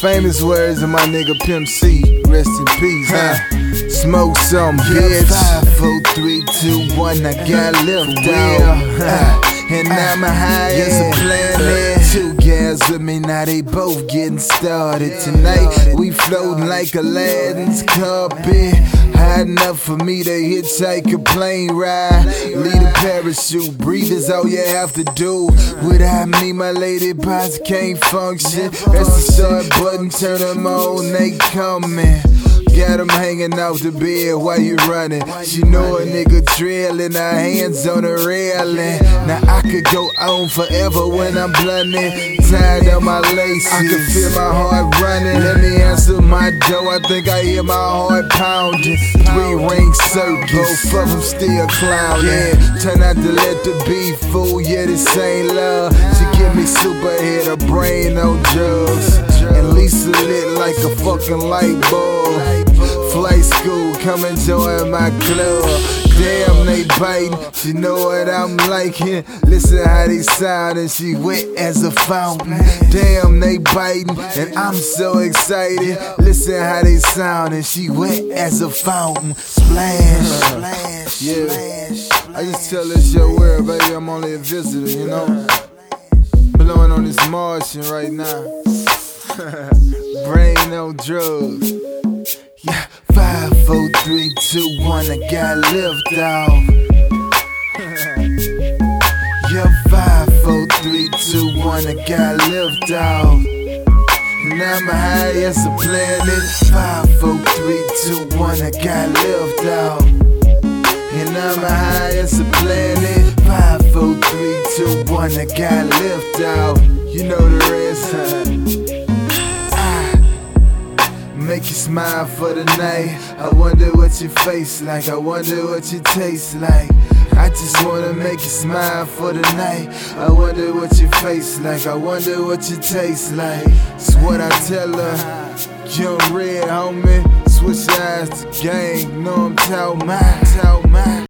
famous words of my nigga Pimp C. Rest in peace, huh? Smoke some, bitch. Five, four, three, two, one. I got left out. And uh, I'm a high as a planet. Guys with me, now they both getting started. Tonight we floating like Aladdin's carpet. High enough for me to hitchhike a plane ride. Lead a parachute, breathe is all you have to do. Without me, my lady boss can't function. Press the start button, turn them on, they coming. Got them hanging off the bed while you running. She know a nigga trailing, her hands on the railing. Now I could go on forever when I'm blunting. Tied of my laces, I can feel my heart running. Let me answer my door, I think I hear my heart pounding. Three ring circus, both of them still clowning. Yeah, turn out to let the beat fool, yeah, this ain't love. She give me fucking light bulb. Flight school, come and join my club. Damn, they biting. She know what I'm liking. Listen how they sound, and she wet as a fountain. Damn, they biting, and I'm so excited. Listen how they sound, and she wet as a fountain. Splash, splash, yeah. I just tell this your world, baby. I'm only a visitor, you know. Blowing on this Martian right now. Brain on drugs. Yeah, five, four, three, two, one. I got lift off. yeah, five, four, three, two, one. I got lift off. And I'm high as a planet. Five, four, three, two, one. I got lift off. And I'm high as a planet. Five, four, three, two, one. I got lift off. You know the rest. Make you smile for the night. I wonder what your face like. I wonder what you taste like. I just wanna make you smile for the night. I wonder what your face like. I wonder what you taste like. It's what I tell her. Young red homie, switch eyes to gang. Know I'm tell my, tell my.